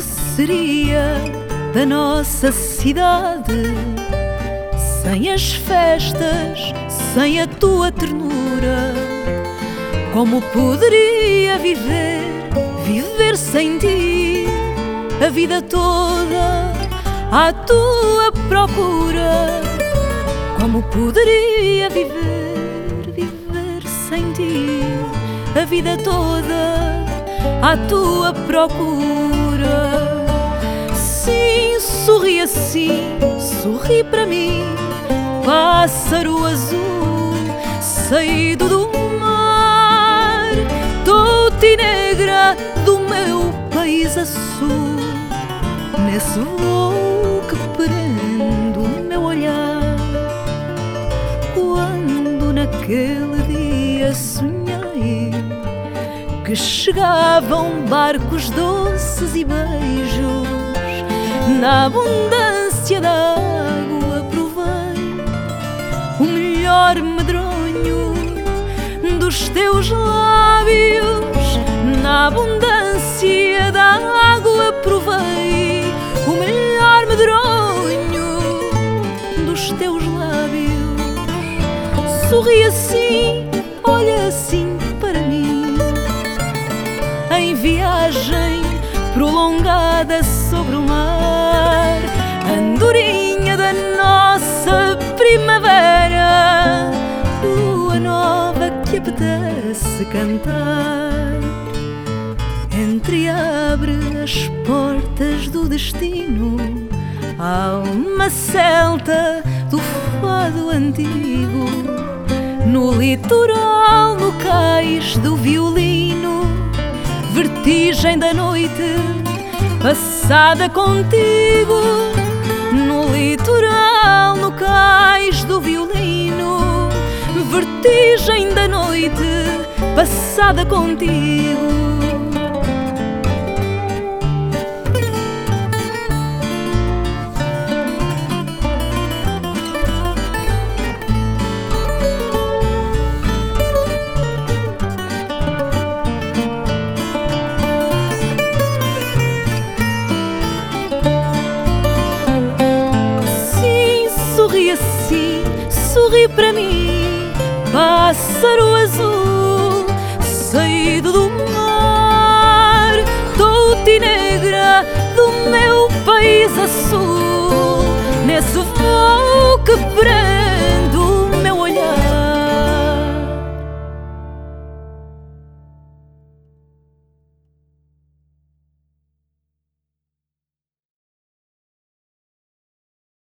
seria da nossa cidade sem as festas, sem a tua ternura? Como poderia viver, viver sem ti a vida toda à tua procura? Como poderia viver, viver sem ti a vida toda à tua procura? Sim, sorri assim, sorri para mim, pássaro azul saído do mar, tuti negra do meu país azul, nesse voo que prende o meu olhar. Quando naquele dia sonhei que chegavam barcos doces e beijos na abundância da água provei o melhor medronho dos teus lábios. Na abundância da água provei o melhor medronho dos teus lábios. Sorri assim, olha assim sobre o mar, andorinha da nossa primavera, lua nova que apetece cantar. Entreabre as portas do destino, alma celta do fado antigo, no litoral, no cais do violino vertigem da noite passada contigo no litoral, no cais do violino, vertigem da noite passada contigo. Assim, sorri para mim, pássaro azul, saído do mar, touti negra do meu país azul, nesse voo